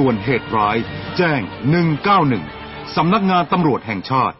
ด่วนเหตุร้าย แจ้ง 191 สำนักงานตำรวจแห่งชาติ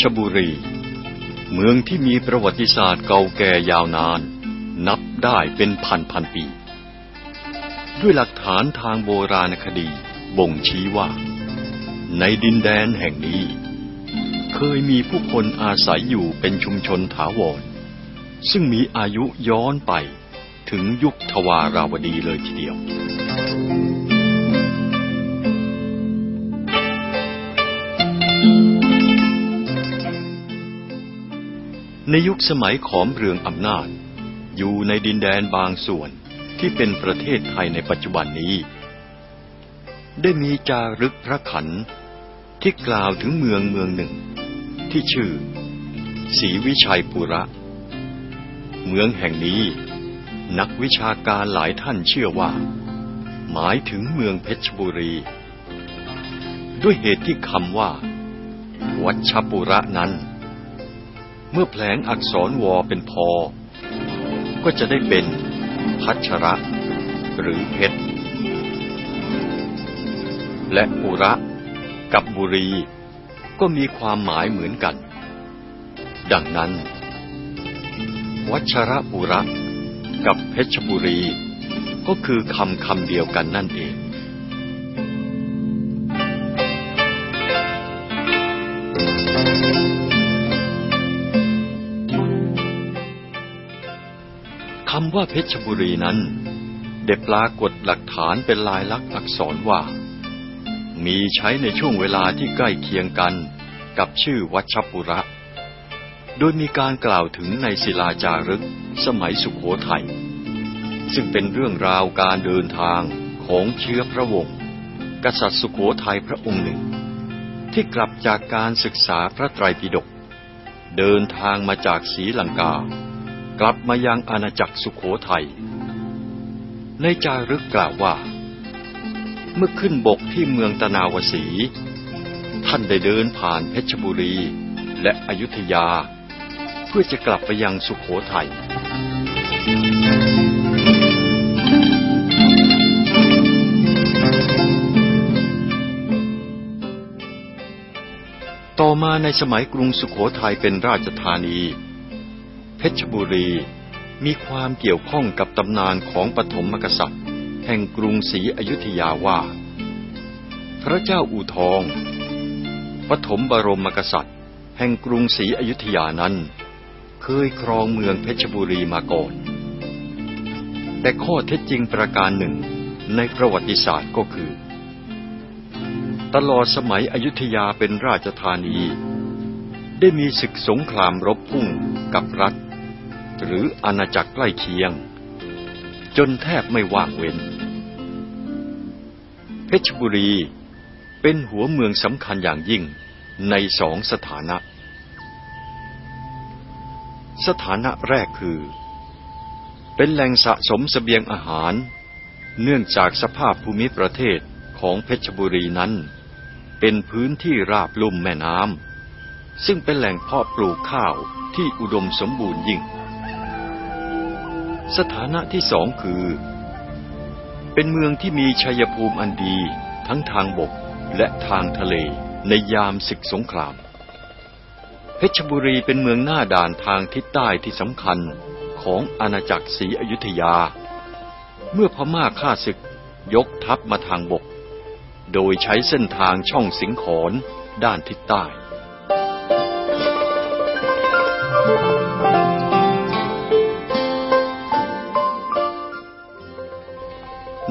ชบุรี เมืองที่มีประวัติศาสตร์เก่าแก่ยาวนาน นับได้เป็นพันพันปี ด้วยหลักฐานทางโบราณคดีบ่งชี้ว่า ในดินแดนแห่งนี้ เคยมีผู้คนอาศัยอยู่เป็นชุมชนถาวร ซึ่งมีอายุย้อนไปถึงยุคทวาราวดีเลยทีเดียว ในยุคสมัยขอมเรืองอำนาจ อยู่ในดินแดนบางส่วนที่เป็นประเทศไทยในปัจจุบันนี้ ได้มีจารึกพระขันที่กล่าวถึงเมืองเมืองหนึ่ง ที่ชื่อศรีวิชัยปุระ เมืองแห่งนี้ นักวิชาการหลายท่านเชื่อว่า หมายถึงเมืองเพชรบุรี ด้วยเหตุที่คำว่า วัชปุระนั้น เมื่อแผลงอักษรวอเป็นพอ ก็จะได้เป็นพัชระ หรือเพชร และปุระกับบุรี ก็มีความหมายเหมือนกัน ดังนั้น วัชระปุระกับเพชรบุรี ก็คือคำคำเดียวกันนั่นเองำว่าเพชรบุรีนั้น ได้ปรากฏหลักฐานเป็นลายลักษณ์อักษรว่า มีใช้ในช่วงเวลาที่ใกล้เคียงกันกับชื่อวัชปุระ โดยมีการกล่าวถึงในศิลาจารึกสมัยสุขโขทัย ซึ่งเป็นเรื่องราวการเดินทางของเชื้อพระวงศ์กษัตริย์สุขโขทัยพระองค์หนึ่ง ที่กลับจากการศึกษาพระไตรปิฎกเดินทางมาจากศรีลังกา กลับมายังอาณาจักรสุขโขทัย ในจารึกกล่าวว่า เมื่อขึ้นบกที่เมืองตนาวสี ท่านได้เดินผ่านเพชรบุรีและอยุธยา เพื่อจะกลับไปยังสุขโขทัยต่อมาในสมัยกรุงสุขโขทัยเป็นราชธานี เพชรบุรี มีความเกี่ยวข้องกับตำนานของปฐมมกษัตริย์ แห่งกรุงศรีอยุธยาว่า พระเจ้าอู่ทอง ปฐมบรมมกษัตริย์ แห่งกรุงศรีอยุธยานั้น เคยครองเมืองเพชรบุรีมาก่อน แต่ข้อเท็จจริงประการหนึ่งในประวัติศาสตร์ก็คือ ตลอดสมัยอยุธยาเป็นราชธานีได้มีศึกสงครามรบพุ่งกับรัฐ หรืออาณาจักรใกล้เคียง จนแทบไม่ว่างเว้น เพชรบุรีเป็นหัวเมืองสำคัญอย่างยิ่งในสองสถานะ สถานะแรกคือ เป็นแหล่งสะสมสเสบียงอาหาร เนื่องจากสภาพภูมิประเทศของเพชรบุรีนั้น เป็นพื้นที่ราบลุ่มแม่น้ำซึ่งเป็นแหล่งเพาะปลูกข้าวที่อุดมสมบูรณ์ยิ่ง สถานะที่สองคือ เป็นเมืองที่มีชัยภูมิอันดีทั้งทางบกและทางทะเลในยามศึกสงคราม เพชรบุรีเป็นเมืองหน้าด่านทางทิศใต้ที่สำคัญของอาณาจักรศรีอยุธยา เมื่อพม่าฆ่าศึกยกทัพมาทางบก โดยใช้เส้นทางช่องสิงขอนด้านทิศใต้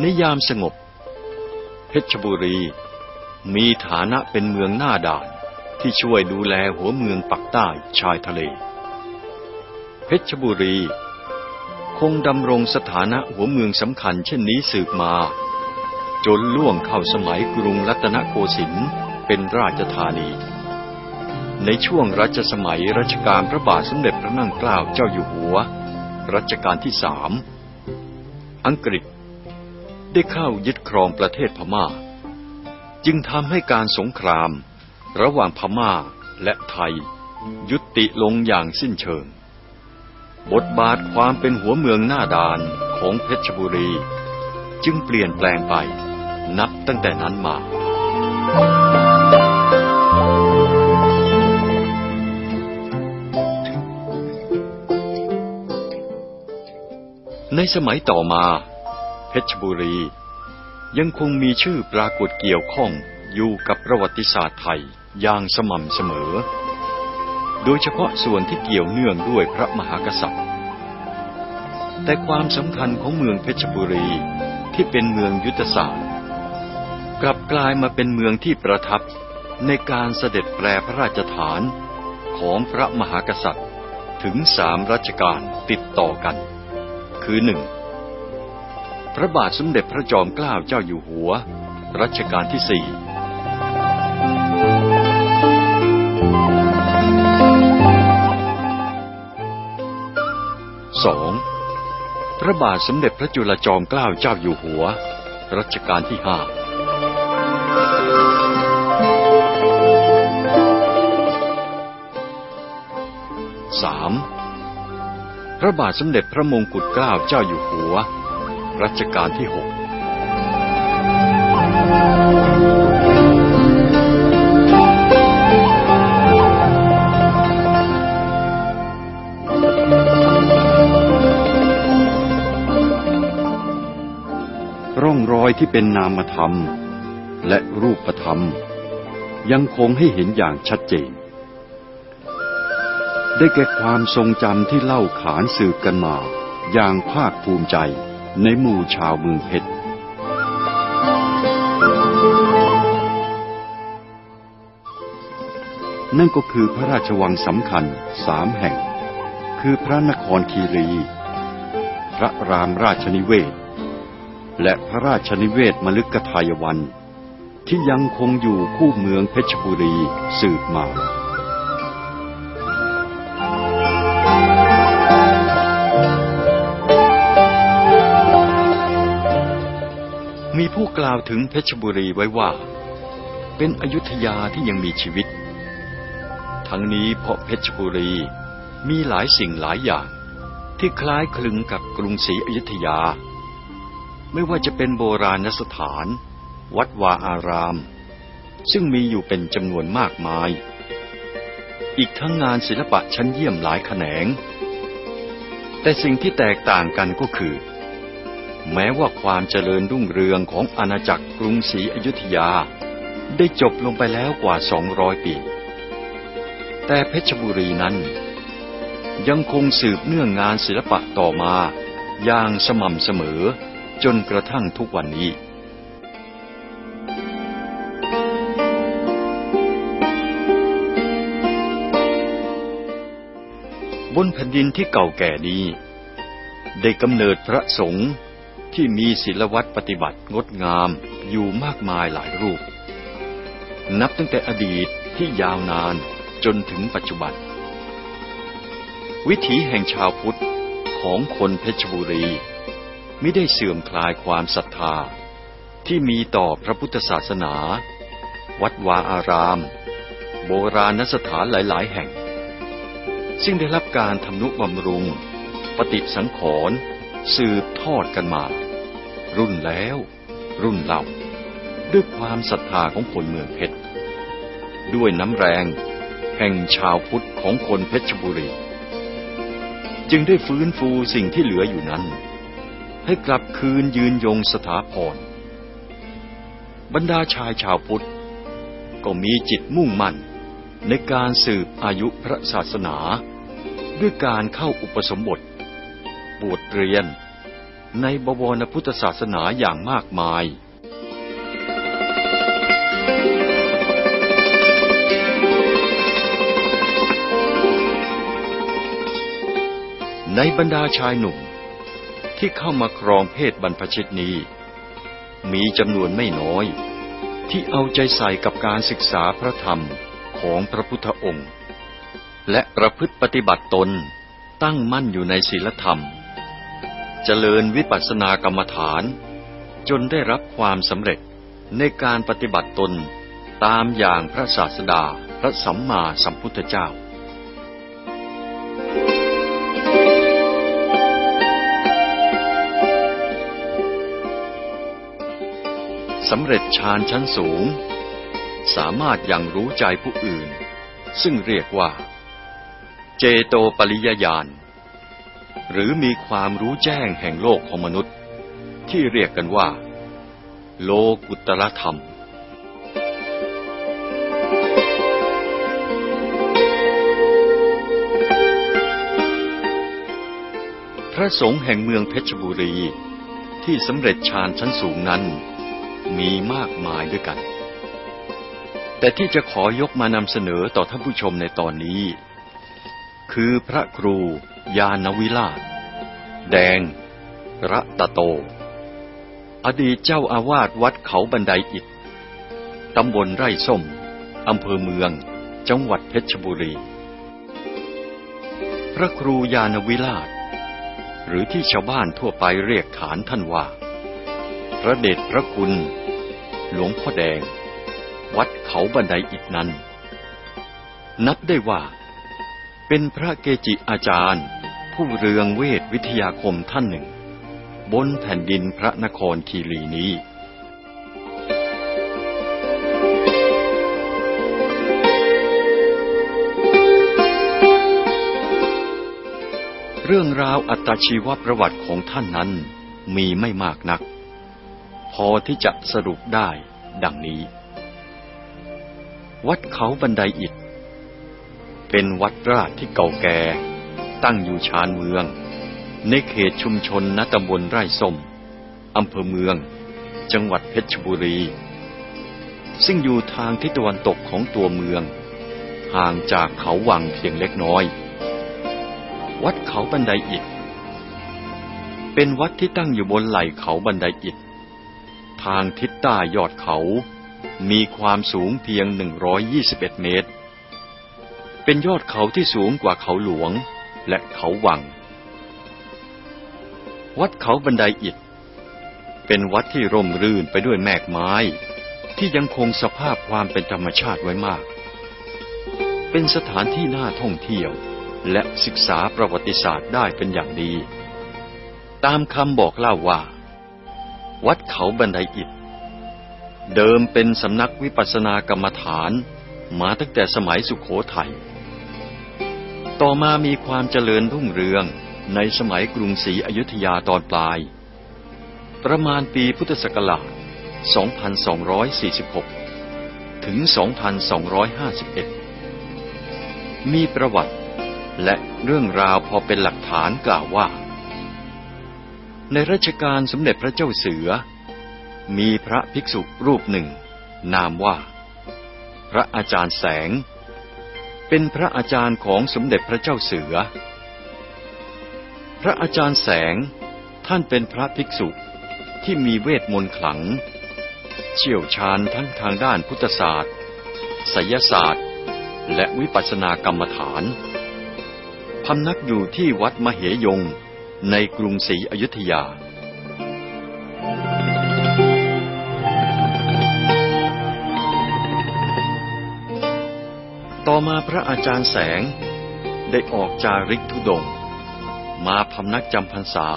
ในยามสงบ เพชรบุรี มีฐานะเป็นเมืองหน้าด่านที่ช่วยดูแลหัวเมืองปักใต้ชายทะเล เพชรบุรี คงดำรงสถานะหัวเมืองสำคัญเช่นนี้สืบมา จนล่วงเข้าสมัยกรุงรัตนโกสินทร์เป็นราชธานี ในช่วงรัชสมัยรัชกาลพระบาทสมเด็จพระนั่งเกล้าเจ้าอยู่หัว รัชกาลที่สามอังกฤษ ได้เข้ายึดครองประเทศพมา่า จึงทำให้การสงคราม ระหว่างพม่าและไทย ยุติลงอย่างสิ้นเชิง บทบาทความเป็นหัวเมืองหน้าด่านของเพชรบุรี จึงเปลี่ยนแปลงไปนับตั้งแต่นั้นมาในสมัยต่อมา เพชรบุรี ยังคงมีชื่อปรากฏเกี่ยวข้องอยู่กับประวัติศาสตร์ไทยอย่างสม่ำเสมอ โดยเฉพาะส่วนที่เกี่ยวเนื่องด้วยพระมหากษัตริย์ แต่ความสำคัญของเมืองเพชรบุรีที่เป็นเมืองยุทธศาสตร์ กลับกลายมาเป็นเมืองที่ประทับในการเสด็จแปรพระราชฐานของพระมหากษัตริย์ถึงสามรัชกาลติดต่อกัน คือหนึ่ง พระบาทสมเด็จพระจอมเกล้าเจ้าอยู่หัว รัชกาลที่สี่สองพระบาทสมเด็จพระจุลจอมเกล้าเจ้าอยู่หัว รัชกาลที่ห้าสามพระบาทสมเด็จพระมงกุฎเกล้าเจ้าอยู่หัว รัชกาลที่หกร่องรอยที่เป็นนามธรรม และรูปธรรม ยังคงให้เห็นอย่างชัดเจน ได้แก่ความทรงจำที่เล่าขานสืบกันมา อย่างภาคภูมิใจ ในหมู่ชาวเมืองเพชร นั่นก็คือพระราชวังสำคัญสามแห่ง คือพระนครคีรี พระรามราชนิเวศ และพระราชนิเวศมลึกกทายวัน ที่ยังคงอยู่คู่เมืองเพชรบุรีสืบมา ผู้กล่าวถึงเพชรบุรีไว้ว่า เป็นอยุธยาที่ยังมีชีวิต ทั้งนี้เพราะเพชรบุรีมีหลายสิ่งหลายอย่างที่คล้ายคลึงกับกรุงศรีอยุธยา ไม่ว่าจะเป็นโบราณสถาน วัดวาอาราม ซึ่งมีอยู่เป็นจำนวนมากมาย อีกทั้งงานศิลปะชั้นเยี่ยมหลายแขนง แต่สิ่งที่แตกต่างกันก็คือ แม้ว่าความเจริญรุ่งเรืองของอาณาจักรกรุงศรีอยุธยา ได้จบลงไปแล้วกว่า 200 ปี แต่เพชรบุรีนั้น ยังคงสืบเนื่องงานศิลปะต่อมา อย่างสม่ำเสมอจนกระทั่งทุกวันนี้บนแผ่นดินที่เก่าแก่นี้ ได้กำเนิดพระสงฆ์ ที่มีศิลวัตรปฏิบัติงดงามอยู่มากมายหลายรูป นับตั้งแต่อดีตที่ยาวนานจนถึงปัจจุบัน วิถีแห่งชาวพุทธของคนเพชรบุรีไม่ได้เสื่อมคลายความศรัทธา ที่มีต่อพระพุทธศาสนา วัดวาอาราม โบราณสถานหลาย ๆ แห่ง ซึ่งได้รับการทำนุบำรุง ปฏิสังขรณ์ สืบทอดกันมา รุ่นแล้ว รุ่นเล่า ด้วยความศรัทธาของคนเมืองเพชร ด้วยน้ำแรง แห่งชาวพุทธของคนเพชรบุรี จึงได้ฟื้นฟูสิ่งที่เหลืออยู่นั้น ให้กลับคืนยืนยงสถาพร บรรดาชายชาวพุทธ ก็มีจิตมุ่งมั่นในการสืบอายุพระศาสนา ด้วยการเข้าอุปสมบท บวชเรียน ในบวรพุทธศาสนาอย่างมากมาย ในบรรดาชายหนุ่มที่เข้ามาครองเพศบรรพชิตนี้ มีจำนวนไม่น้อย ที่เอาใจใส่กับการศึกษาพระธรรมของพระพุทธองค์ และประพฤติปฏิบัติตนตั้งมั่นอยู่ในศีลธรรม เจริญวิปัสสนากรรมฐาน จนได้รับความสำเร็จในการปฏิบัติตนตามอย่างพระศาสดาพระสัมมาสัมพุทธเจ้า สำเร็จฌานชั้นสูง สามารถยังรู้ใจผู้อื่น ซึ่งเรียกว่า เจโตปริยญาณ หรือมีความรู้แจ้งแห่งโลกของมนุษย์ ที่เรียกกันว่า โลกุตรธรรม พระสงฆ์แห่งเมืองเพชรบุรีที่สำเร็จฌานชั้นสูงนั้น มีมากมายด้วยกัน แต่ที่จะขอยกมานำเสนอต่อท่านผู้ชมในตอนนี้ คือพระครู ยานวิลาศแดง ระตะโต อดีตเจ้าอาวาสวัดเขาบันไดอิฐตำบลไร่ส้ม อำเภอเมือง จังหวัดเพชรบุรี พระครูยานวิลาศหรือที่ชาวบ้านทั่วไปเรียกขานท่านว่า พระเดชพระคุณ หลวงพ่อแดง วัดเขาบันไดอิฐนั้น นับได้ว่า เป็นพระเกจิอาจารย์ ผู้เรืองเวทวิทยาคมท่านหนึ่ง บนแผ่นดินพระนครคีรีนี้เรื่องราวอัตชีวประวัติของท่านนั้นมีไม่มากนัก พอที่จะสรุปได้ดังนี้ วัดเขาบันไดอิฐ เป็นวัดราชที่เก่าแก่ ตั้งอยู่ชานเมือง ในเขตชุมชนนตำบลไร่ส้มอำเภอเมือง จังหวัดเพชรบุรี ซึ่งอยู่ทางทิศตะวันตกของตัวเมือง ห่างจากเขาวังเพียงเล็กน้อย วัดเขาบันไดอิฐ เป็นวัดที่ตั้งอยู่บนไหล่เขาบันไดอิฐ ทางทิศใต้ยอดเขา มีความสูงเพียง 121 เมตร เป็นยอดเขาที่สูงกว่าเขาหลวงและเขาวัง วัดเขาบันไดอิฐ เป็นวัดที่ร่มรื่นไปด้วยแมกไม้ ที่ยังคงสภาพความเป็นธรรมชาติไว้มาก เป็นสถานที่น่าท่องเที่ยวและศึกษาประวัติศาสตร์ได้เป็นอย่างดี ตามคำบอกเล่าว่า วัดเขาบันไดอิฐ เดิมเป็นสำนักวิปัสสนากรรมฐานมาตั้งแต่สมัยสุขโขทยัย ต่อมามีความเจริญรุ่งเรืองในสมัยกรุงศรีอยุธยาตอนปลาย ประมาณปีพุทธศักราช 2246 ถึง 2251 มีประวัติและเรื่องราวพอเป็นหลักฐานกล่าวว่า ในรัชกาลสมเด็จพระเจ้าเสือ มีพระภิกษุรูปหนึ่ง นามว่า พระอาจารย์แสง เป็นพระอาจารย์ของสมเด็จพระเจ้าเสือ พระอาจารย์แสงท่านเป็นพระภิกษุที่มีเวทมนต์ขลัง เชี่ยวชาญทั้งทางด้านพุทธศาสตร์ไสยศาสตร์ และวิปัสสนากรรมฐาน พำนักอยู่ที่วัดมเหยงในกรุงศรีอยุธยา ต่อมาพระอาจารย์แสงได้ออกจาริกทุดง มาพำนักจำพรรษา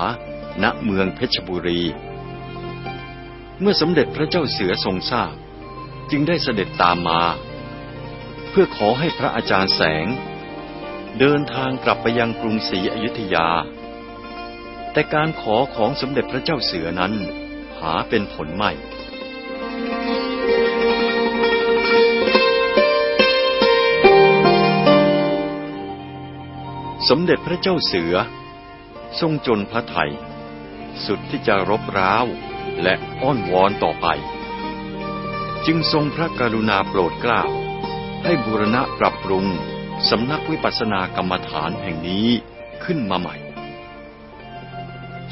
ณเมืองเพชรบุรี เมื่อสมเด็จพระเจ้าเสือทรงทราบ จึงได้เสด็จตามมา เพื่อขอให้พระอาจารย์แสง เดินทางกลับไปยังกรุงศรีอยุธยา แต่การขอของสมเด็จพระเจ้าเสือนั้นหาเป็นผลไม่ สมเด็จพระเจ้าเสือ ทรงจนพระไทย สุดที่จะรบร้าวและอ้อนวอนต่อไป จึงทรงพระกรุณาโปรดเกล้า ให้บูรณะปรับปรุงสำนักวิปัสสนากรรมฐานแห่งนี้ขึ้นมาใหม่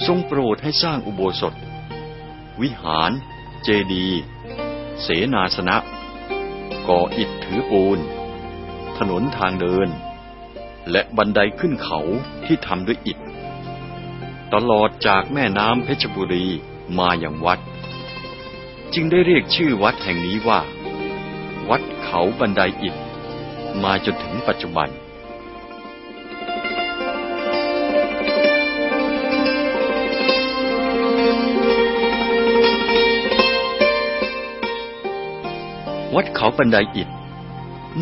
ทรงโปรดให้สร้างอุโบสถ วิหาร เจดีย์เสนาสนะ ก่ออิฐถือปูน ถนนทางเดิน และบันไดขึ้นเขาที่ทำด้วยอิฐ ตลอดจากแม่น้ำเพชรบุรีมาอย่างวัด จึงได้เรียกชื่อวัดแห่งนี้ว่า วัดเขาบันไดอิฐ มาจนถึงปัจจุบันวัดเขาบันไดอิฐ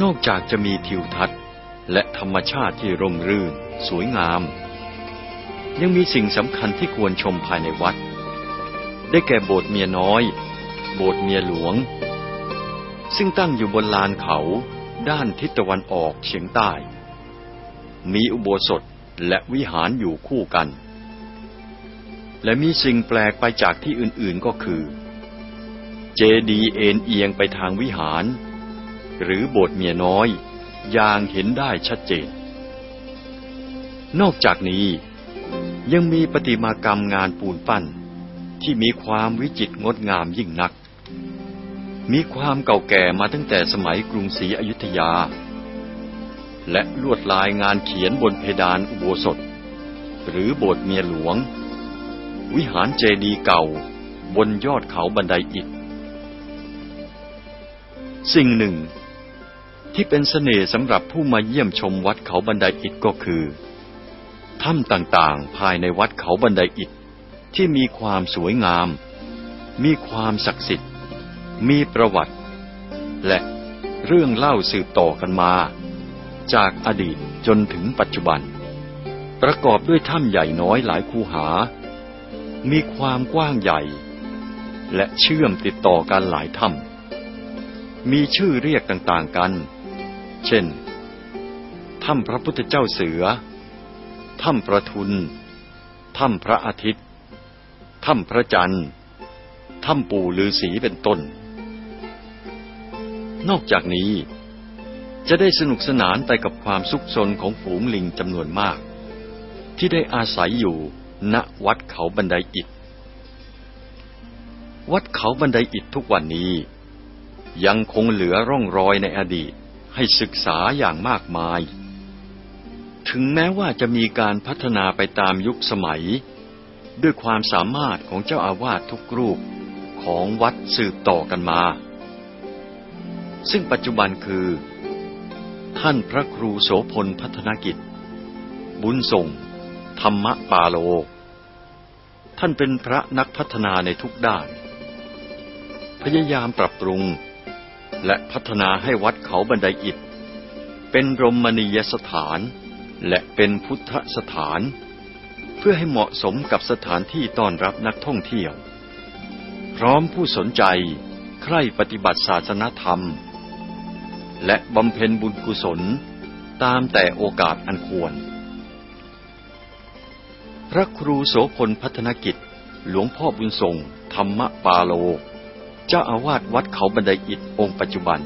นอกจากจะมีทิวทัศน์ และธรรมชาติที่ร่มรื่น สวยงาม ยังมีสิ่งสำคัญที่ควรชมภายในวัด ได้แก่โบสถ์เมียน้อย โบสถ์เมียหลวง ซึ่งตั้งอยู่บนลานเขาด้านทิศตะวันออกเฉียงใต้ มีอุโบสถและวิหารอยู่คู่กัน และมีสิ่งแปลกไปจากที่อื่นๆก็คือ เจดีย์เอ็นเอียงไปทางวิหาร หรือโบสถ์เมียน้อย อย่างเห็นได้ชัดเจน นอกจากนี้ยังมีประติมากรรมงานปูนปั้น ที่มีความวิจิตรงดงามยิ่งนัก มีความเก่าแก่มาตั้งแต่สมัยกรุงศรีอยุธยา และลวดลายงานเขียนบนเพดานอุโบสถ หรือโบสถ์เมียหลวง วิหารเจดีย์เก่าบนยอดเขาบันไดอิฐสิ่งหนึ่ง ที่เป็นเสน่ห์สำหรับผู้มาเยี่ยมชมวัดเขาบันไดอิฐก็คือถ้ำต่างๆ ภายในวัดเขาบันไดอิฐที่มีความสวยงาม มีความศักดิ์สิทธิ์ มีประวัติ และเรื่องเล่าสืบต่อกันมา จากอดีตจนถึงปัจจุบัน ประกอบด้วยถ้ำใหญ่น้อยหลายคูหา มีความกว้างใหญ่ และเชื่อมติดต่อกันหลายถ้ำมีชื่อเรียกต่างๆกัน เช่น ถ้ำพระพุทธเจ้าเสือ ถ้ำประทุน ถ้ำพระอาทิตย์ ถ้ำพระจันทร์ ถ้ำปู่ฤาษีเป็นต้น นอกจากนี้ จะได้สนุกสนานไปกับความสุขสนของฝูงลิงจำนวนมาก ที่ได้อาศัยอยู่ณวัดเขาบันไดอิฐ วัดเขาบันไดอิฐทุกวันนี้ ยังคงเหลือร่องรอยในอดีต ให้ศึกษาอย่างมากมาย ถึงแม้ว่าจะมีการพัฒนาไปตามยุคสมัย ด้วยความสามารถของเจ้าอาวาสทุกรูปของวัดสืบต่อกันมา ซึ่งปัจจุบันคือ ท่านพระครูโสพลพัฒนกิจ บุญส่ง ธรรมปาโล ท่านเป็นพระนักพัฒนาในทุกด้าน พยายามปรับปรุง และพัฒนาให้วัดเขาบันไดอิฐ เป็นรมณียสถาน และเป็นพุทธสถาน เพื่อให้เหมาะสมกับสถานที่ต้อนรับนักท่องเที่ยว พร้อมผู้สนใจใคร่ปฏิบัติศาสนธรรม และบำเพ็ญบุญกุศลตามแต่โอกาสอันควร พระครูโสพลพัฒนกิจ หลวงพ่อบุญทรงธรรมปาโล เจ้าอาวาสวัดเขาบันไดอิฐองค์ปัจจุบัน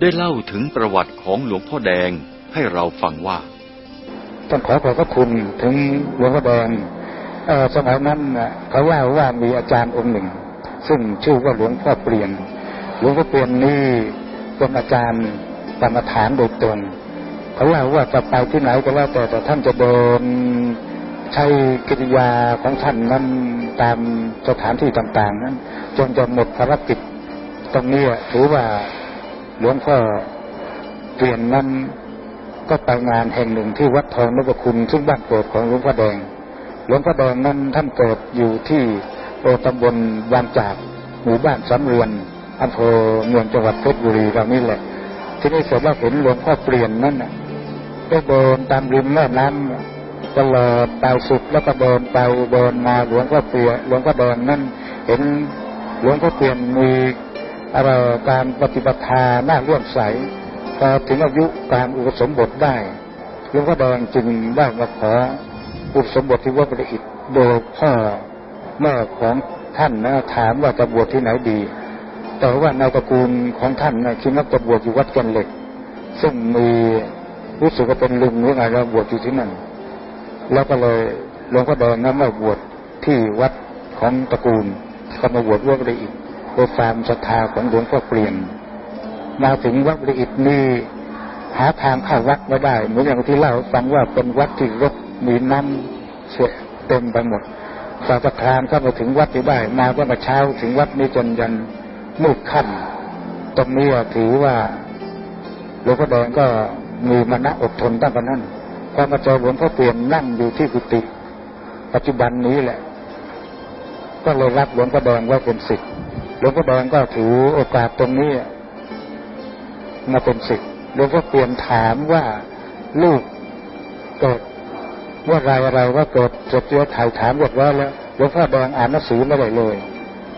ได้เล่าถึงประวัติของหลวงพ่อแดงให้เราฟังว่าต้องขอขอบพระคุณถึงหลวงพ่อแดงเอ่อสมัยนั้นน่ะเขาว่าว่ามีอาจารย์องค์หนึ่ง ซึ่งชื่อว่าหลวงพ่อเปลี่ยน หลวงพ่อเปลี่ยนนี่เป็นอาจารย์กรรมฐานโดยตรงเขาเล่าว่าจะไปที่ไหนก็แล้วแต่แต่ท่านจะเดิน ใช้กิริยาของท่านนั้นตามสถานที่ต่าง ๆ นั้น จนจะหมดภารกิจตรงนี้ถือว่าหลวงพ่อเปลี่ยนนั้นก็ไปงานแห่งหนึ่งที่วัดทองนพคุณซึ่งบ้านเกิดของหลวงพ่อแดง หลวงพ่อแดงนั้นท่านเกิดอยู่ที่โอตำบลบางจากหมู่บ้านสำเรือนอำเภอเมืองจังหวัดเพชรบุรีเรานี่แหละ ที่นี่เสร็จแล้วเห็นหลวงพ่อเปลี่ยนนั่นได้เดินตามริมแม่น้ำ ตลอดไปสุดแล้วก็เดินไปเดินมาหลวงพ่อเปลี่ยนหลวงพ่อแดงนั่นเห็นหลวงพ่อเปลี่ยนมีอะไรการปฏิบัติธาหน้าเลื่อมใสพอถึงอายุการอุปสมบทได้หลวงพ่อแดงจึงได้มาขออุปสมบทที่วัดประอิตโดยพ่อแม่ของท่านนะถามว่าจะบวชที่ไหนดี แต่ว่าในตระกูลของท่านนะคิดว่าจะบวชอยู่วัดกันเหล็ก ซึ่งมีรู้สึกว่าเป็นลุงหรือไงแล้วบวชอยู่ที่นั่น แล้วก็เลยหลวงพ่อแดงนั้นมาบวชที่วัดของตระกูลก็มาบวชวัดประอิตโดยความศรัทธาของหลวงพ่อเปลี่ยน มาถึงวัดประอิตนี่หาทางเข้าวัดไม่ได้ เหมือนอย่างที่เล่าฟังว่าเป็นวัดที่รถมีน้ำเสียเต็มไปหมดสาธคานเข้ามาถึงวัดที่ได้มาก็มาเช้าถึงวัดนี้จนยันมืดค่ำตรงนี้ถือว่าหลวงพ่อแดงก็มีมณะอดทนตั้งแต่นั้น พอมาเจอหลวงพ่อเปลี่ยนนั่งอยู่ที่กุฏิปัจจุบันนี้แหละ ก็เลยรับหลวงพ่อแดงว่าเป็นศิษย์หลวงพ่อแดงก็ถือโอกาสตรงนี้มาเป็นศิษย์หลวงพ่อเปลี่ยนถามว่าลูกเกิดว่าอไรอะไรว่าเกิดจดเจือถ่ายถามหมดว่าแล้วหลวงพ่อแดงอ่านหนังสือไม่ได้เลย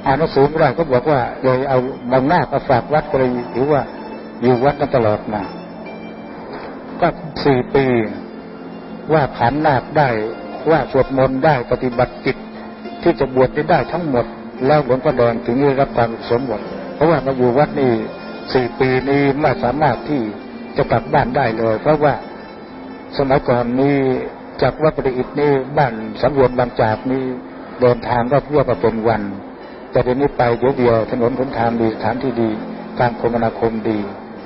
อ่านหนังสือไม่ได้ก็บอกว่าเลยเอาบางหน้ามาฝากวัดก็เลยถือว่าอยู่วัดกันตลอดมาก็สี่ปี ว่าขันนาคได้ว่าสวดมนต์ได้ปฏิบัติจิตที่จะบวชได้ทั้งหมด แล้วหลวงพ่อแดงถึงได้รับความสมบูรณ์เพราะว่ามาอยู่วัดนี่สี่ปีนี้ไม่สามารถที่จะกลับบ้านได้เลย เพราะว่าสมัยก่อนนี้จากวัดปริอิตนี่บ้านสำรวจบางจากนี่เดินทางก็เพื่อมาเป็นวัน แต่เดี๋ยวนี้ไปเดียวเดียวถนนหนทางดีสถานที่ดีการคมนาคมดี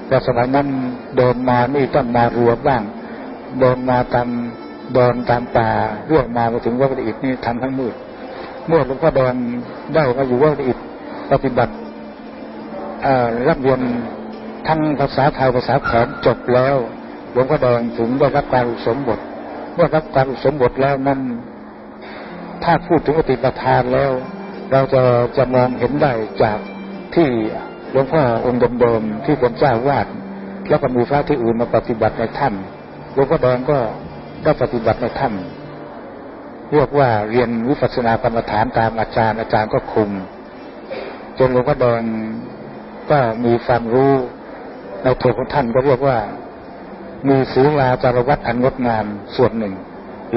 แต่สมัยนั้นเดินมานี่ต้องมารือบ้าง เดินมาตามเดินตามป่าเรื่องมามาถึงวัดปริอิตนี่ทำทั้งมืด เมื่อหลวงพ่อเดินได้มาอยู่วัดปริอิตปฏิบัติรับเรียนทั้งภาษาไทยภาษาขอมจบแล้วหลวงพ่อแดงถึงได้รับการอุสมบทเมื่อรับการอุสมบทแล้วนั้นถ้าพูดถึงปฏิปทานแล้ว เราจะจะมองเห็นได้จากที่หลวงพ่อองค์เดิมๆที่เป็นเจ้าวาดแล้วก็มีพระที่อื่นมาปฏิบัติในถ้ำ หลวงพ่อแดงก็ได้ปฏิบัติในถ้ำเรียกว่าเรียนวิปัสสนากรรมฐานตามอาจารย์ อาจารย์ก็คุม จนหลวงพ่อแดงก็มีความรู้ในตัวของท่านก็เรียกว่า มีศีลาจารวัตอันงดงามส่วนหนึ่ง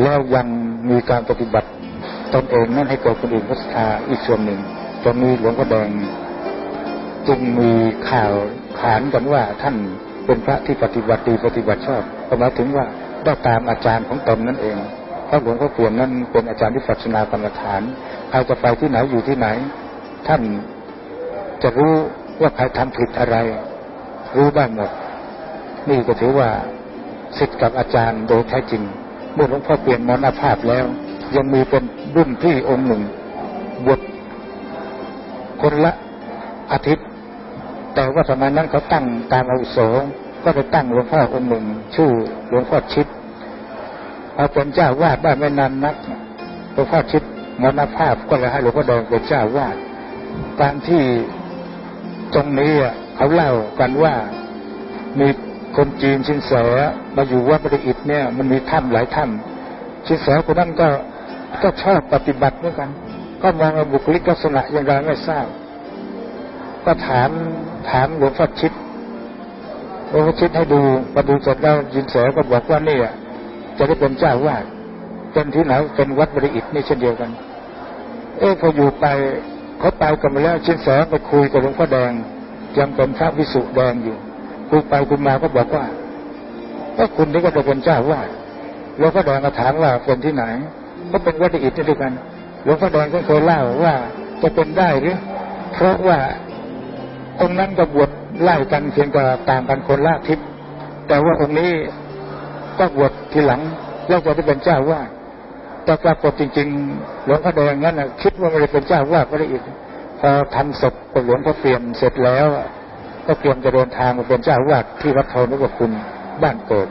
แล้วยังมีการปฏิบัติตนเองนั่นให้เกิดคนอื่นพัฒนาอีกส่วนหนึ่งจนมีหลวงพ่อแดงจึงมีข่าวขานกันว่าท่าน เป็นพระที่ปฏิบัติดีปฏิบัติชอบก็หมายถึงว่าได้ตามอาจารย์ของตนนั่นเองพระหลวงพ่อปลี่ยนนั้นเป็นอาจารย์ที่ปัสนากรรมฐานใครจะไปที่ไหนอยู่ที่ไหน ท่านจะรู้ว่าใครทำผิดอะไร รู้บ้างหมด นี่ก็ถือว่าสิทธิ์กับอาจารย์โดยแท้จริง เมื่อหลวงพ่อเปลี่ยนมรณภาพแล้ว ยังมีเป็นรุ่นพี่องค์หนึ่งบวชคนละอาทิตย์ แต่ว่าสมัยนั้นเขาตั้งตามอาวุโสก็ไปตั้งหลวงพ่อองค์หนึ่งชื่อหลวงพ่อชิดเอาเป็นเจ้าวาดได้ไม่นานนักหลวงพ่อชิดมรณภาพก็เลยให้หลวงพ่อแดงเป็นเจ้าวาดการที่ตรงนี้เขาเล่ากันว่ามีคนจีนชินแสมาอยู่วัดปริอิตเนี่ย มันมีถ้ำหลายถ้ำชินแสคนนั้นก็ก็ชอบปฏิบัติเหมือนกัน ก็มองบุคลิกลักษณะอย่างไรไม่ทราบก็ถาม ถามหลวงพ่อชิดหลวงพ่อชิดให้ดูมาดูเสร็จแล้วชินแสก็บอกว่านี่จะได้เป็นเจ้าวาดเป็นที่ไหนเป็นวัดบริอิตนี่เช่นเดียวกัน เอ๊ะพออยู่ไปเขาไปกันมาแล้วชินแสไปคุยกับหลวงพ่อแดงยังเป็นพระวิสุแดงอยู่คุยไปคุยมาก็บอกว่าก็คุณนี่ก็จะเป็นเจ้าว่าหลวงพ่อแดงมาถามว่าเป็นที่ไหน ก็เป็นวัดอิฐนี่ด้วยกันหลวงพ่อแดงก็เคยเล่าว่าจะเป็นได้หรือ เพราะว่า องค์นั้นกับวชไล่กันเพียงแต่ต่างกันคนละทิศแต่ว่าองค์นี้ก็บวชทีหลังแล้วจะได้เป็นเจ้าว่าแต่ปรากฏจริงๆหลวงพ่อแดงนั้นคิดว่าไม่ได้เป็นเจ้าว่าก็ได้อีกพอทำศพกับหลวงพ่อเปลี่ยนเสร็จแล้ว ก็เตรียมจะเดินทางมาเป็นเจ้าวาดที่วัดเทานุกคุณบ้านเกิด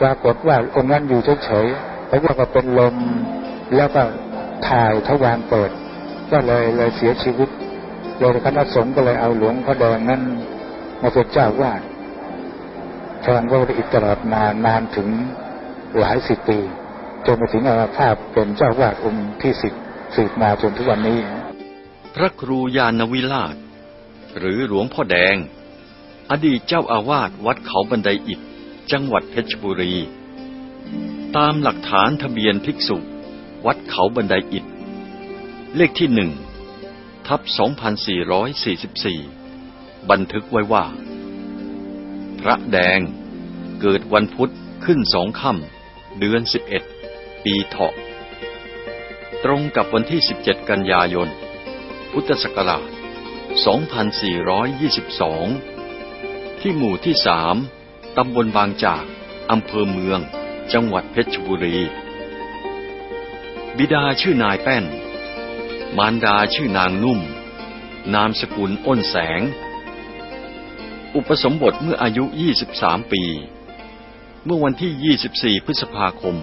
ปรากฏว่าองค์นั้นอยู่เฉยๆเพราะว่าก็เป็นลมแล้วก็ถ่ายทวารเปิด ก็เลยเลยเสียชีวิต เลยคณะสงฆ์ก็เลยเอาหลวงพ่อแดงนั้นมาเป็นเจ้าวาดแทนพระพุทธอิตลอดนานนานถึงหลายสิบปีจนมาถึงอาภาพเป็นเจ้าวาดองค์ที่สิบสืบมาจนทุกวันนี้ พระครูยานวิลาศหรือหลวงพ่อแดง อดีตเจ้าอาวาสวัดเขาบันไดอิฐจังหวัดเพชรบุรี ตามหลักฐานทะเบียนภิกษุ วัดเขาบันไดอิฐ เลขที่หนึ่ง ทับ2444 บันทึกไว้ว่า พระแดงเกิดวันพุธขึ้นสองค่ำเดือน 11 ปีเถาะ ตรงกับวันที่ 17 กันยายน พุทธศักราช 2422 ที่หมู่ที่สามตำบลบางจากอำเภอเมือง จังหวัดเพชรบุรี บิดาชื่อนายแป้น มารดาชื่อนางนุ่ม นามสกุลอ้นแสง อุปสมบทเมื่ออายุ 23 ปี เมื่อวันที่ 24 พฤษภาคม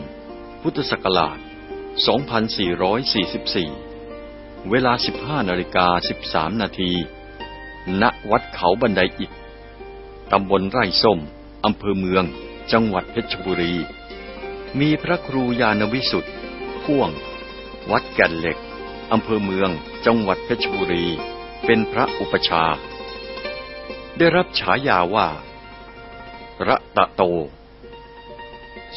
พุทธศักราช 2444 เวลา 15นาฬิกา 13 นาที ณ วัดเขาบันไดอิฐตำบลไร่ส้ม อำเภอเมือง จังหวัดเพชรบุรี มีพระครูยานวิสุทธิ์พ่วง วัดแก่นเหล็ก อำเภอเมือง จังหวัดเพชรบุรี เป็นพระอุปชา ได้รับฉายาว่า ระตะโต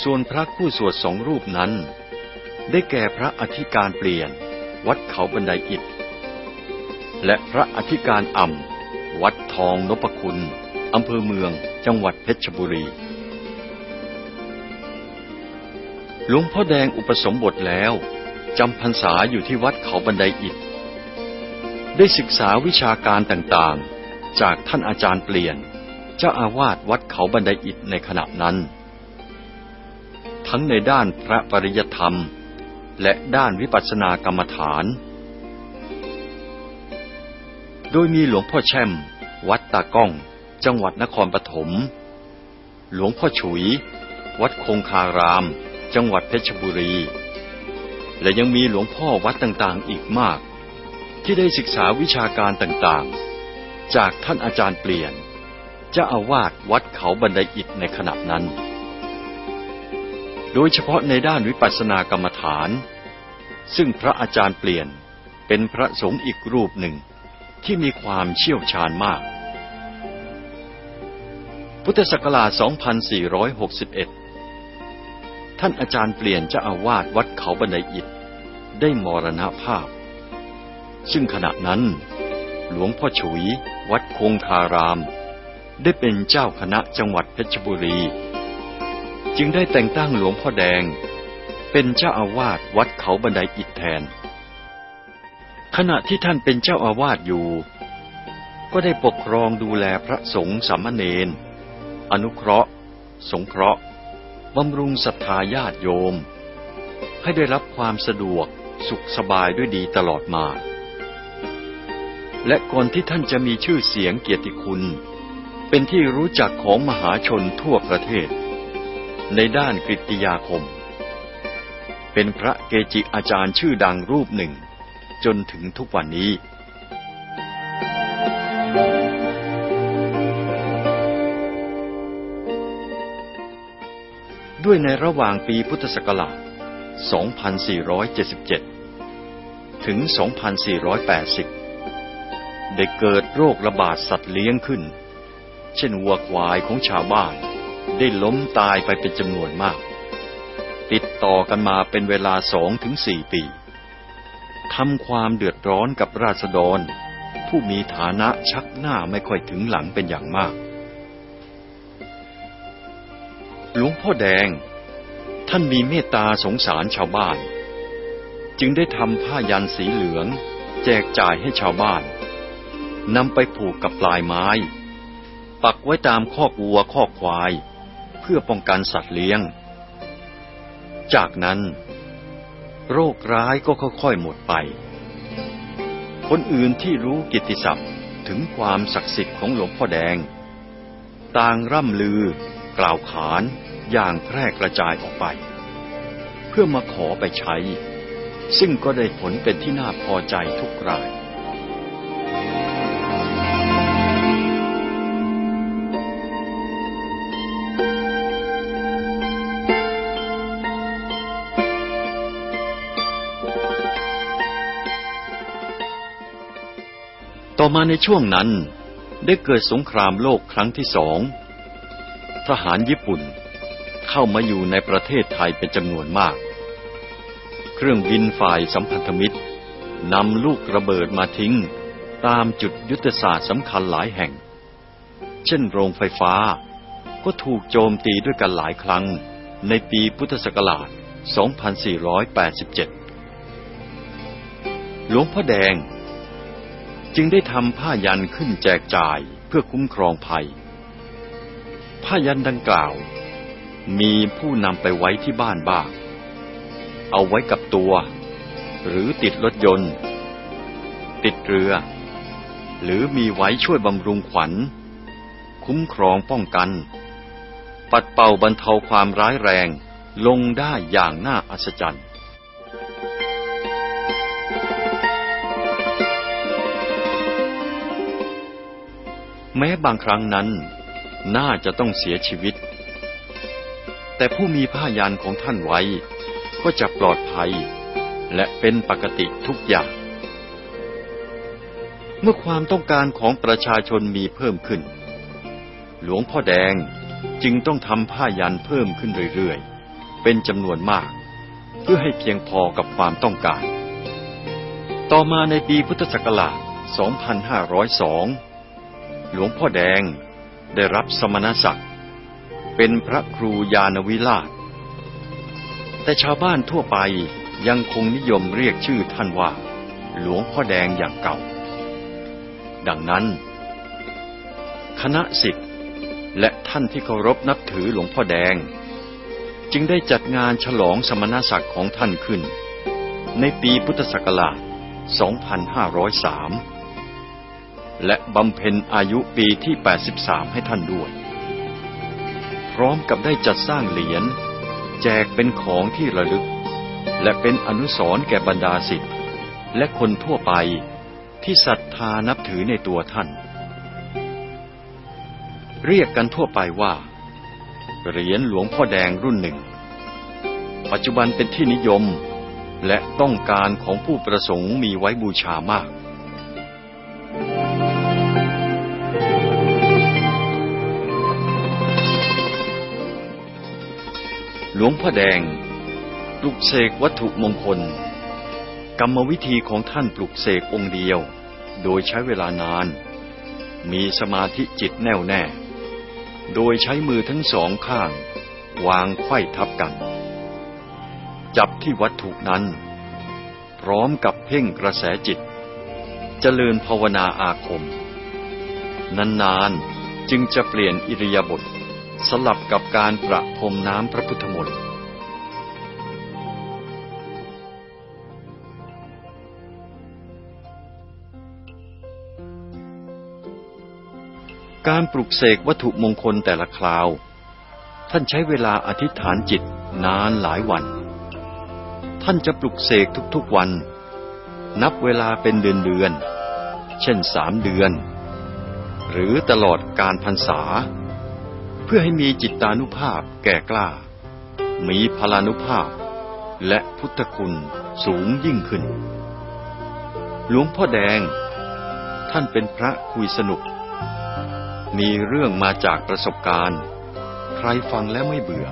ส่วนพระคู่สวดสองรูปนั้น ได้แก่พระอธิการเปลี่ยน วัดเขาบันไดอิฐ และพระอธิการอ่ำวัดทองนพคุณอำเภอเมือง จังหวัดเพชรบุรีหลวงพ่อแดงอุปสมบทแล้ว จำพรรษาอยู่ที่วัดเขาบันไดอิฐ ได้ศึกษาวิชาการต่างๆ จากท่านอาจารย์เปลี่ยน เจ้าอาวาสวัดเขาบันไดอิฐในขณะนั้น ทั้งในด้านพระปริยธรรม และด้านวิปัสสนากรรมฐาน โดยมีหลวงพ่อแช่ม วัดตากล้อง จังหวัดนครปฐม หลวงพ่อฉุย วัดคงคาราม จังหวัดเพชรบุรี และยังมีหลวงพ่อวัดต่างๆ อีกมาก ที่ได้ศึกษาวิชาการต่างๆ จากท่านอาจารย์เปลี่ยนเจ้าอาวาสวัดเขาบันไดอิฐในขณะนั้น โดยเฉพาะในด้านวิปัสสนากรรมฐาน ซึ่งพระอาจารย์เปลี่ยนเป็นพระสงฆ์อีกรูปหนึ่งที่มีความเชี่ยวชาญมาก พุทธศักราช 2461 ท่านอาจารย์เปลี่ยนเจ้าอาวาสวัดเขาบันไดอิฐ ได้มรณภาพ ซึ่งขณะนั้น หลวงพ่อฉุย วัดคงคาราม ได้เป็นเจ้าคณะจังหวัดเพชรบุรี จึงได้แต่งตั้งหลวงพ่อแดง เป็นเจ้าอาวาสวัดเขาบันไดอิฐแทน ขณะที่ท่านเป็นเจ้าอาวาสอยู่ ก็ได้ปกครองดูแลพระสงฆ์สามเณรอนุเคราะห์ สงเคราะห์บำรุงศรัทธาญาติโยม ให้ได้รับความสะดวก สุขสบายด้วยดีตลอดมา และก่อนที่ท่านจะมีชื่อเสียงเกียรติคุณ เป็นที่รู้จักของมหาชนทั่วประเทศ ในด้านกฤติยาคม เป็นพระเกจิอาจารย์ชื่อดังรูปหนึ่ง จนถึงทุกวันนี้ด้วยในระหว่างปีพุทธศักราช 2477 ถึง 2480 ได้เกิดโรคระบาดสัตว์เลี้ยงขึ้น เช่นวัวควายของชาวบ้าน ได้ล้มตายไปเป็นจำนวนมาก ติดต่อกันมาเป็นเวลาสองถึงสี่ปีทำความเดือดร้อนกับราษฎร ผู้มีฐานะชักหน้าไม่ค่อยถึงหลังเป็นอย่างมาก หลวงพ่อแดง ท่านมีเมตตาสงสารชาวบ้าน จึงได้ทำผ้ายันสีเหลือง แจกจ่ายให้ชาวบ้านนำไปผูกกับปลายไม้ ปักไว้ตามคอกวัวคอกควาย เพื่อป้องกันสัตว์เลี้ยง จากนั้น โรคร้ายก็ค่อยๆหมดไป คนอื่นที่รู้กิตติศัพท์ถึงความศักดิ์สิทธิ์ของหลวงพ่อแดง ต่างร่ำลือกล่าวขานอย่างแพร่กระจายออกไป เพื่อมาขอไปใช้ ซึ่งก็ได้ผลเป็นที่น่าพอใจทุกราย ต่อมาในช่วงนั้นได้เกิดสงครามโลกครั้งที่สอง ทหารญี่ปุ่นเข้ามาอยู่ในประเทศไทยเป็นจำนวนมาก เครื่องบินฝ่ายสัมพันธมิตรนำลูกระเบิดมาทิ้ง ตามจุดยุทธศาสตร์สำคัญหลายแห่ง เช่นโรงไฟฟ้า ก็ถูกโจมตีด้วยกันหลายครั้ง ในปีพุทธศักราช 2487 หลวงพ่อแดง จึงได้ทำผ้ายันขึ้นแจกจ่ายเพื่อคุ้มครองภัย ผ้ายันดังกล่าว มีผู้นำไปไว้ที่บ้านบ้าง เอาไว้กับตัว หรือติดรถยนต์ ติดเรือ หรือมีไว้ช่วยบำรุงขวัญ คุ้มครองป้องกัน ปัดเป่าบรรเทาความร้ายแรง ลงได้อย่างน่าอัศจรรย์แม้บางครั้งนั้น น่าจะต้องเสียชีวิต แต่ผู้มีผ้ายันของท่านไว้ ก็จะปลอดภัย และเป็นปกติทุกอย่าง เมื่อความต้องการของประชาชนมีเพิ่มขึ้น หลวงพ่อแดงจึงต้องทำผ้ายันเพิ่มขึ้นเรื่อยๆ เป็นจำนวนมาก เพื่อให้เพียงพอกับความต้องการ ต่อมาในปีพุทธศักราช 2502 หลวงพ่อแดงได้รับสมณศักดิ์เป็นพระครูยานวิราช แต่ชาวบ้านทั่วไปยังคงนิยมเรียกชื่อท่านว่า หลวงพ่อแดงอย่างเก่า ดังนั้น คณะสิทธิ์และท่านที่เคารพนับถือหลวงพ่อแดง จึงได้จัดงานฉลองสมณศักดิ์ของท่านขึ้น ในปีพุทธศักราช 2503 และบำเพ็ญอายุปีที่ 83 ให้ท่านด้วย พร้อมกับได้จัดสร้างเหรียญ แจกเป็นของที่ระลึก และเป็นอนุสรณ์แก่บรรดาสิทธิ์และคนทั่วไปที่ศรัทธานับถือในตัวท่าน เรียกกันทั่วไปว่า เหรียญหลวงพ่อแดงรุ่นหนึ่ง ปัจจุบันเป็นที่นิยมและต้องการของผู้ประสงค์มีไว้บูชามาก หลวงพ่อแดง ปลุกเสกวัตถุมงคล กรรมวิธีของท่านปลุกเสกองค์เดียว โดยใช้เวลานาน มีสมาธิจิตแน่วแน่ โดยใช้มือทั้งสองข้าง วางไขว้ทับกัน จับที่วัตถุนั้น พร้อมกับเพ่งกระแสจิตเจริญภาวนาอาคม นานๆจึงจะเปลี่ยนอิริยาบถ สลับกับการประพรมน้ำพระพุทธมนต์การปลุกเสกวัตถุมงคลแต่ละคราว ท่านใช้เวลาอธิษฐานจิตนานหลายวัน ท่านจะปลุกเสกทุกๆวัน นับเวลาเป็นเดือนๆเช่นสามเดือน หรือตลอดการพรรษา เพื่อให้มีจิตตานุภาพแก่กล้า มีพลานุภาพ และพุทธคุณสูงยิ่งขึ้น หลวงพ่อแดง ท่านเป็นพระคุยสนุก มีเรื่องมาจากประสบการณ์ ใครฟังแล้วไม่เบื่อ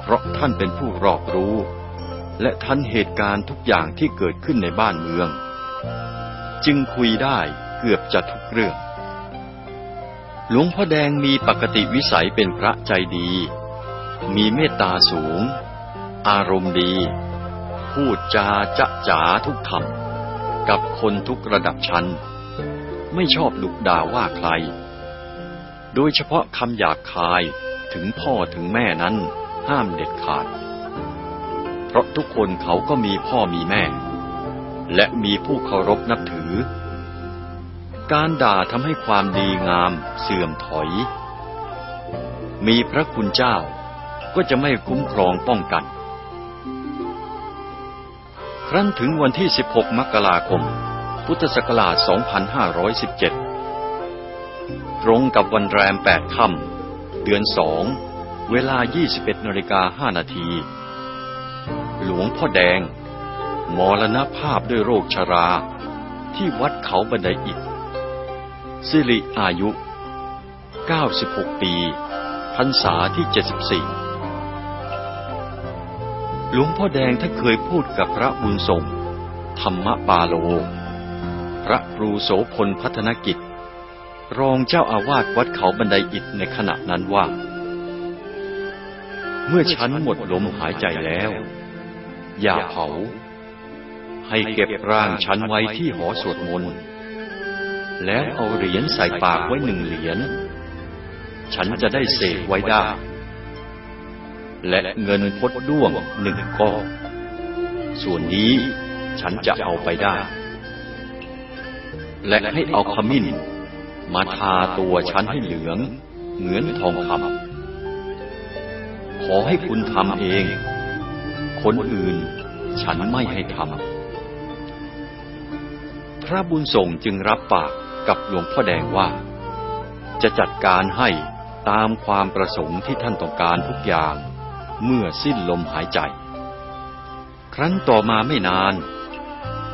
เพราะท่านเป็นผู้รอบรู้ และทันเหตุการณ์ทุกอย่างที่เกิดขึ้นในบ้านเมือง จึงคุยได้เกือบจะทุกเรื่อง หลวงพ่อแดงมีปกติวิสัยเป็นพระใจดี มีเมตตาสูง อารมณ์ดี พูดจาจะจ๋าทุกคำกับคนทุกระดับชั้น ไม่ชอบดุด่าว่าใคร โดยเฉพาะคำหยาบคายถึงพ่อถึงแม่นั้นห้ามเด็ดขาด เพราะทุกคนเขาก็มีพ่อมีแม่ และมีผู้เคารพนับถือ การด่าทำให้ความดีงามเสื่อมถอย มีพระคุณเจ้าก็จะไม่คุ้มครองป้องกัน ครั้นถึงวันที่ 16 มกราคม พุทธศักราช 2517 ตรงกับวันแรม 8 ค่ำเดือน 2 เวลา 21นาฬิกา5นาที หลวงพ่อแดง มรณภาพด้วยโรคชราที่วัดเขาบันไดอิฐ สิริอายุ 96 ปีพรรษาที่ 74 หลวงพ่อแดงท่านเคยพูดกับพระบุญส่งธรรมปาโล พระครูโสพลพัฒนกิจ รองเจ้าอาวาสวัดเขาบันไดอิฐในขณะนั้นว่า เมื่อฉันหมดลมหายใจแล้ว อย่าเผา ให้เก็บร่างฉันไว้ที่หอสวดมนต์ แล้วเอาเหรียญใส่ปากไว้หนึ่งเหรียญ ฉันจะได้เสกไว้ได้ และเงินพดด้วงหนึ่งก้อนส่วนนี้ฉันจะเอาไปได้ และให้เอาขมิ้น มาทาตัวฉันให้เหลือง เหมือนทองคำขอให้คุณทำเอง คนอื่นฉันไม่ให้ทำพระบุญส่งจึงรับปาก กับหลวงพ่อแดงว่า จะจัดการให้ตามความประสงค์ที่ท่านต้องการทุกอย่างเมื่อสิ้นลมหายใจ ครั้นต่อมาไม่นาน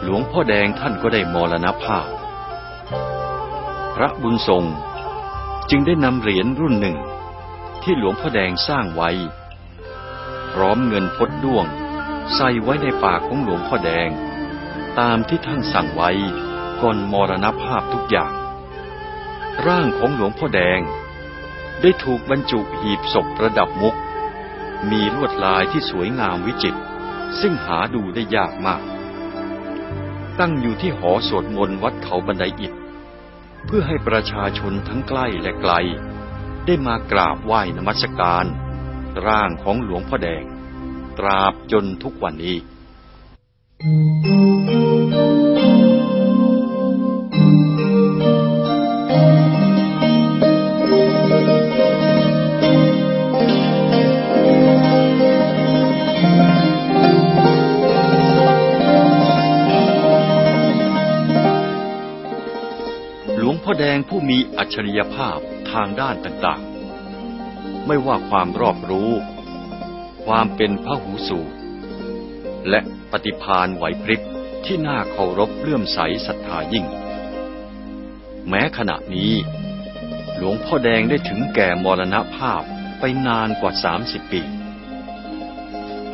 หลวงพ่อแดงท่านก็ได้มรณภาพ พระบุญทรงจึงได้นำเหรียญรุ่นหนึ่ง ที่หลวงพ่อแดงสร้างไว้ พร้อมเงินพดด้วง ใส่ไว้ในปากของหลวงพ่อแดง ตามที่ท่านสั่งไว้ ก่อนมรณภาพทุกอย่าง ร่างของหลวงพ่อแดง ได้ถูกบรรจุหีบศพประดับมุก มีลวดลายที่สวยงามวิจิตรซึ่งหาดูได้ยากมาก ตั้งอยู่ที่หอสวดมนต์วัดเขาบันไดอิฐ เพื่อให้ประชาชนทั้งใกล้และไกล ได้มากราบไหว้นมัสการ ร่างของหลวงพ่อแดง ตราบจนทุกวันนี้ งพ่อแดงผู้มีอัจฉริยภาพทางด้านต่างๆ ไม่ว่าความรอบรู้ ความเป็นพระหูสูตรและปฏิพานไหวพริบที่น่าเคารพเลื่อมใสศรัทธายิ่ง แม้ขณะนี้ หลวงพ่อแดงได้ถึงแก่มรณภาพไปนานกว่า 30 ปี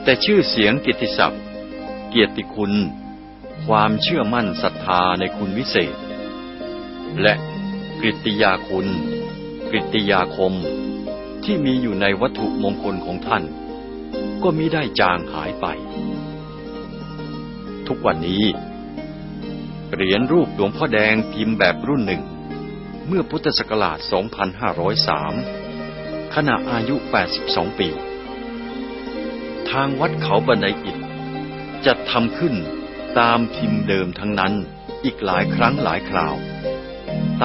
แต่ชื่อเสียงกิตติศัพท์ เกียรติคุณ ความเชื่อมั่นศรัทธาในคุณวิเศษ และ กริตยาคุณ กริตยาคม ที่มีอยู่ในวัตถุมงคลของท่าน ก็มิได้จางหายไป ทุกวันนี้ เหรียญรูปหลวงพ่อแดงพิมพ์แบบรุ่นหนึ่ง เมื่อพุทธศักราช 2503 ขณะอายุ 82 ปี ทางวัดเขาบันไดอิฐจัดทำขึ้นตามพิมพ์เดิมทั้งนั้นอีกหลายครั้งหลายคราว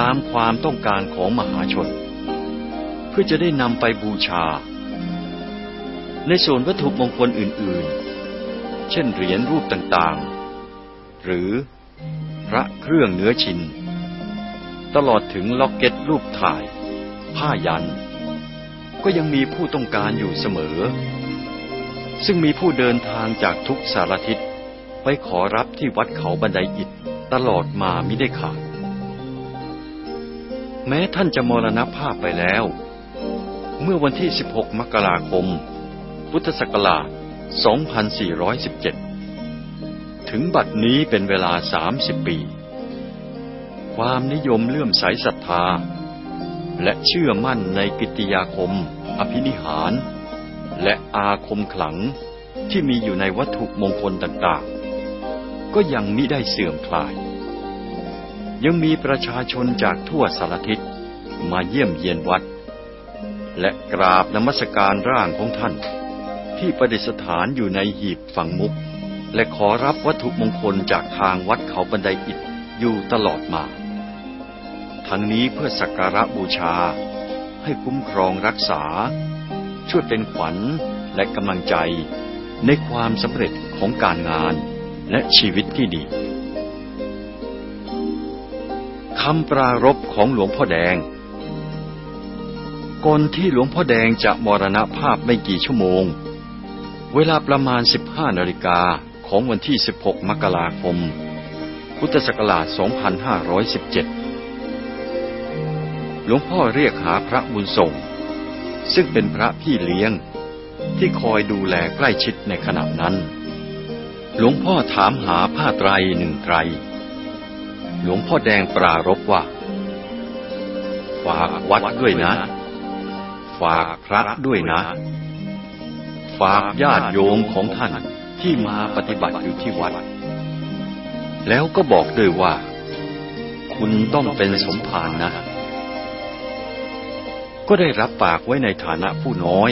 ตามความต้องการของมหาชน เพื่อจะได้นำไปบูชา ในส่วนวัตถุมงคลอื่นๆ เช่นเหรียญรูปต่างๆ หรือพระเครื่องเนื้อชิน ตลอดถึงล็อกเก็ตรูปถ่าย ผ้ายัน ก็ยังมีผู้ต้องการอยู่เสมอ ซึ่งมีผู้เดินทางจากทุกสารทิศไปขอรับที่วัดเขาบันไดอิฐตลอดมามิได้ขาด แม้ท่านจะมรณภาพไปแล้ว เมื่อวันที่ 16 มกราคม พุทธศักราช 2417 ถึงบัดนี้เป็นเวลา 30 ปี ความนิยมเลื่อมใสศรัทธา และเชื่อมั่นในกิตติยาคม อภินิหาร และอาคมขลังที่มีอยู่ในวัตถุมงคลต่างๆ ก็ยังมิได้เสื่อมคลาย ยังมีประชาชนจากทั่วสารทิศมาเยี่ยมเยียนวัด และกราบนมัสการร่างของท่าน ที่ประดิษฐานอยู่ในหีบฝังมุก และขอรับวัตถุมงคลจากทางวัดเขาบันไดอิฐอยู่ตลอดมา ทั้งนี้เพื่อสักการะบูชาให้คุ้มครองรักษา ช่วยเป็นขวัญและกำลังใจในความสำเร็จของการงานและชีวิตที่ดี คำปรารบของหลวงพ่อแดงก่อนที่หลวงพ่อแดงจะมรณภาพไม่กี่ชั่วโมง เวลาประมาณ 15นาฬิกาของวันที่ 16 มกราคม พุทธศักราช 2517 หลวงพ่อเรียกหาพระบุญส่ง ซึ่งเป็นพระพี่เลี้ยงที่คอยดูแลใกล้ชิดในขณะนั้น หลวงพ่อถามหาผ้าไตรหนึ่งไตร หลวงพ่อแดงปรารบว่า ฝากวัดด้วยนะ ฝากพระด้วยนะ ฝากญาติโยมของท่านที่มาปฏิบัติอยู่ที่วัด แล้วก็บอกด้วยว่า คุณต้องเป็นสมภารนะ ก็ได้รับปากไว้ในฐานะผู้น้อย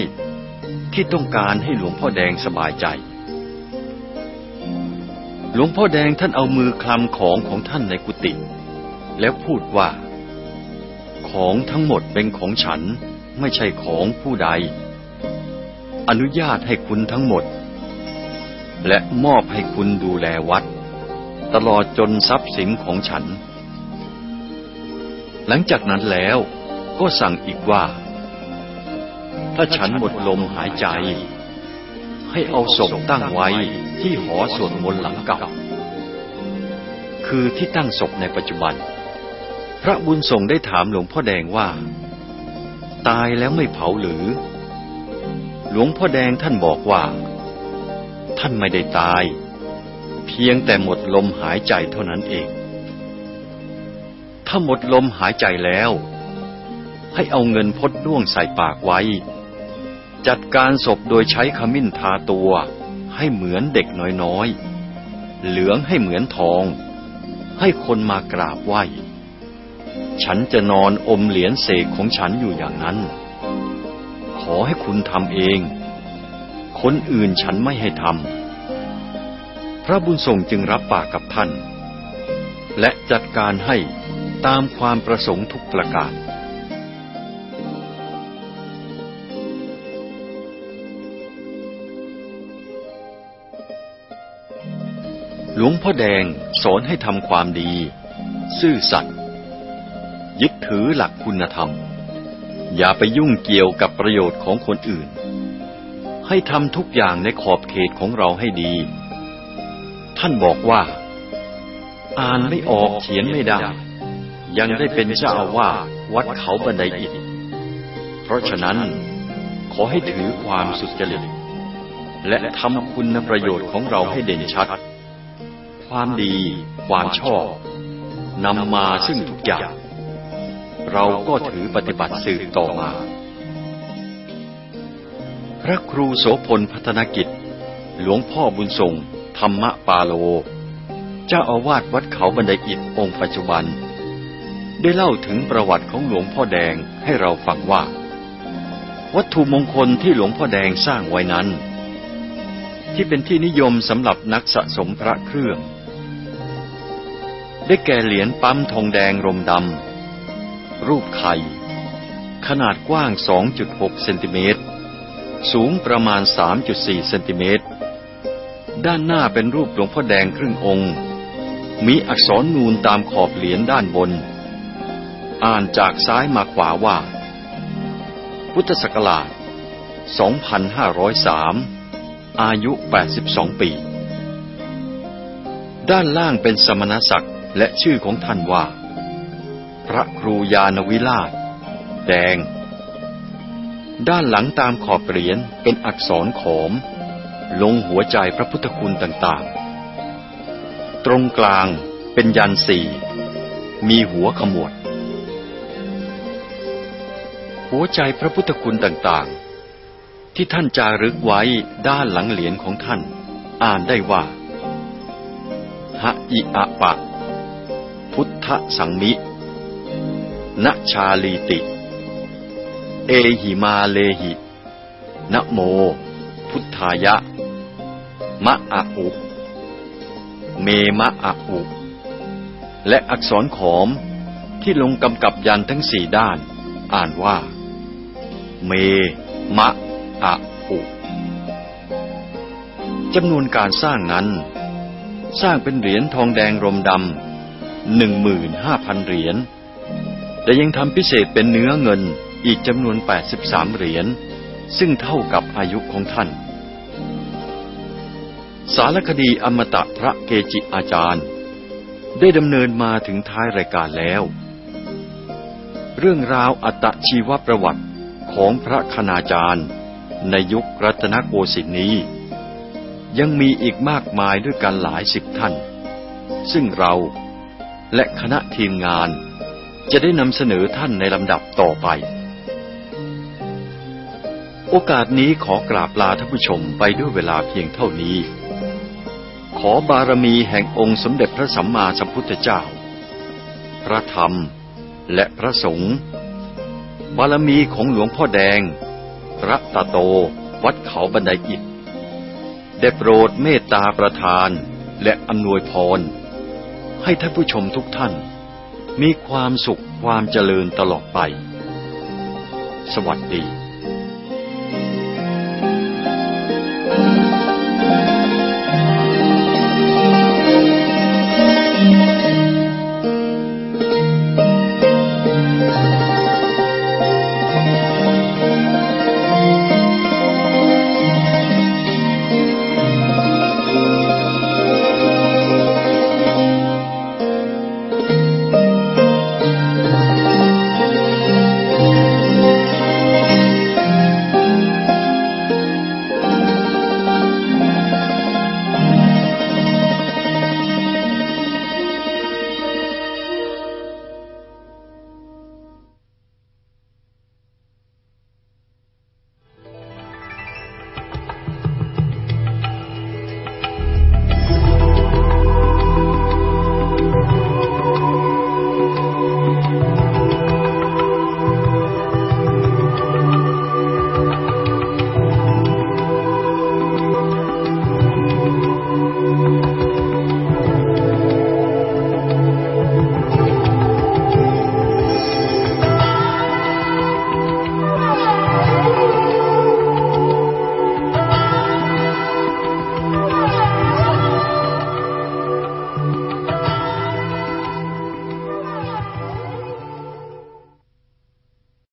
ที่ต้องการให้หลวงพ่อแดงสบายใจ หลวงพ่อแดงท่านเอามือคลำของของท่านในกุฏิแล้วพูดว่า ของทั้งหมดเป็นของฉันไม่ใช่ของผู้ใด อนุญาตให้คุณทั้งหมด และมอบให้คุณดูแลวัด ตลอดจนทรัพย์สินของฉัน หลังจากนั้นแล้วก็สั่งอีกว่า ถ้าฉันหมดลมหายใจ ให้เอาศพตั้งไว้ที่หอสวดมนต์หลังเก่า คือที่ตั้งศพในปัจจุบัน พระบุญส่งได้ถามหลวงพ่อแดงว่า ตายแล้วไม่เผาหรือ หลวงพ่อแดงท่านบอกว่า ท่านไม่ได้ตาย เพียงแต่หมดลมหายใจเท่านั้นเอง ถ้าหมดลมหายใจแล้ว ให้เอาเงินพดด้วงใส่ปากไว้ จัดการศพโดยใช้ขมิ้นทาตัวให้เหมือนเด็กน้อยๆ เหลืองให้เหมือนทอง ให้คนมากราบไหว้ ฉันจะนอนอมเหรียญเสกของฉันอยู่อย่างนั้น ขอให้คุณทำเอง คนอื่นฉันไม่ให้ทำ พระบุญส่งจึงรับปากกับท่าน และจัดการให้ตามความประสงค์ทุกประการ หลวงพ่อแดงสอนให้ทำความดี ซื่อสัตย์ยึดถือหลักคุณธรรม อย่าไปยุ่งเกี่ยวกับประโยชน์ของคนอื่น ให้ทำทุกอย่างในขอบเขตของเราให้ดี ท่านบอกว่า อ่านไม่ออกเขียนไม่ได้ ยังได้เป็นเจ้าอาวาสวัดเขาบันไดอิฐเพราะฉะนั้นขอให้ถือความสุจริตและทำคุณประโยชน์ของเราให้เด่นชัด ความดี ความชอบนำมาซึ่งทุกอย่าง เราก็ถือปฏิบัติสืบต่อมา พระครูโสพลพัฒนกิจ หลวงพ่อบุญทรงธรรมปาโล เจ้าอาวาสวัดเขาบันไดอิฐองค์ปัจจุบัน ได้เล่าถึงประวัติของหลวงพ่อแดงให้เราฟังว่า วัตถุมงคลที่หลวงพ่อแดงสร้างไว้นั้น ที่เป็นที่นิยมสำหรับนักสะสมพระเครื่อง ได้แก่เหรียญปั๊มทองแดงรมดำ รูปไข่ ขนาดกว้าง 2.6 เซนติเมตร สูงประมาณ 3.4 เซนติเมตร ด้านหน้าเป็นรูปหลวงพ่อแดงครึ่งองค์ มีอักษรนูนตามขอบเหรียญด้านบน อ่านจากซ้ายมาขวาว่า พุทธศักราช 2503 อายุ 82 ปีด้านล่างเป็นสมณศักดิ์ และชื่อของท่านว่า พระครูยานวิราช แดง ด้านหลังตามขอบเหรียญเป็นอักษรขอม ลงหัวใจพระพุทธคุณต่างๆ ตรงกลางเป็นยันสี่ มีหัวขมวด หัวใจพระพุทธคุณต่างๆ ที่ท่านจารึกไว้ด้านหลังเหรียญของท่าน อ่านได้ว่าหะอิอะปะ พุทธสังมิณชาลีติ เอหิมาเลหินะโม พุทธายะ มะอะอุ เมมะอะอุ และอักษรขอมที่ลงกำกับยันทั้งสี่ด้าน อ่านว่า เม มะอะอุจำนวนการสร้างนั้น สร้างเป็นเหรียญทองแดงรมดำ หนึ่งหมื่นห้าพันเหรียญแต่ยังทำพิเศษเป็นเนื้อเงินอีกจำนวน 83 เหรียญซึ่งเท่ากับอายุของท่าน สารคดีอมตะพระเกจิอาจารย์ ได้ดำเนินมาถึงท้ายรายการแล้ว เรื่องราวอัตชีวประวัติของพระคณาจารย์ ในยุครัตนโกสินทร์นี้ ยังมีอีกมากมายด้วยกันหลายสิบท่าน ซึ่งเรา และคณะทีมงาน จะได้นำเสนอท่านในลำดับต่อไป โอกาสนี้ขอกราบลาท่านผู้ชมไปด้วยเวลาเพียงเท่านี้ ขอบารมีแห่งองค์สมเด็จพระสัมมาสัมพุทธเจ้า พระธรรมและพระสงฆ์บารมีของหลวงพ่อแดงพระตาโต วัดเขาบันไดอิฐได้โปรดเมตตาประทานและอำนวยพร ให้ท่านผู้ชมทุกท่าน มีความสุขความเจริญตลอดไป สวัสดี